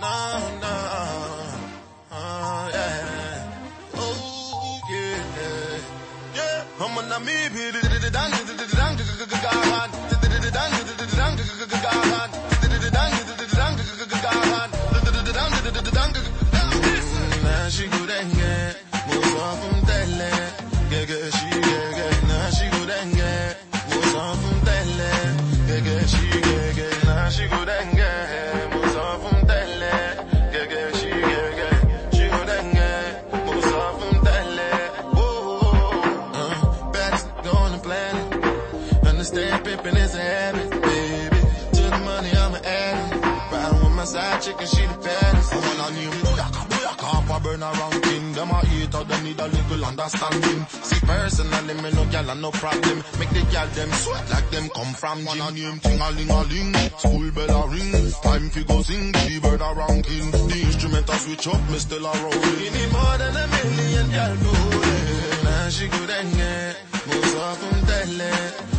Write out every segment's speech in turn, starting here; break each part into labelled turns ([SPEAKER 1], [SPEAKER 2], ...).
[SPEAKER 1] no, no. Oh, yeah. Oh, yeah. Yeah. I'm a me, Understand pimping is a habit, baby. To the money I'ma add it. Riding with my side chick and she the baddest. I wanna name booyaka, booyaka, up a burn around king. Them a hater, them need a little understanding. See personally, me no gal and no problem. Make the gal them sweat like them come from gym. Wanna name ting a ling a ling, school bell a ring. Time fi go sing, the bird a ranking. The instrument a switch up, me still a rolling. You need more than a million gal booty. Now she good and get, moves off from tele.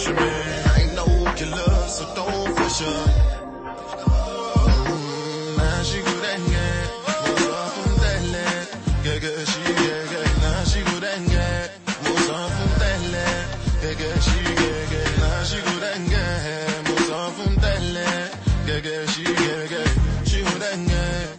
[SPEAKER 1] fisherman. Ain't no killer, so don't fish her. She good at gang, was. Yeah, she, yeah, girl. She good at gang, was she, yeah, she good at gang,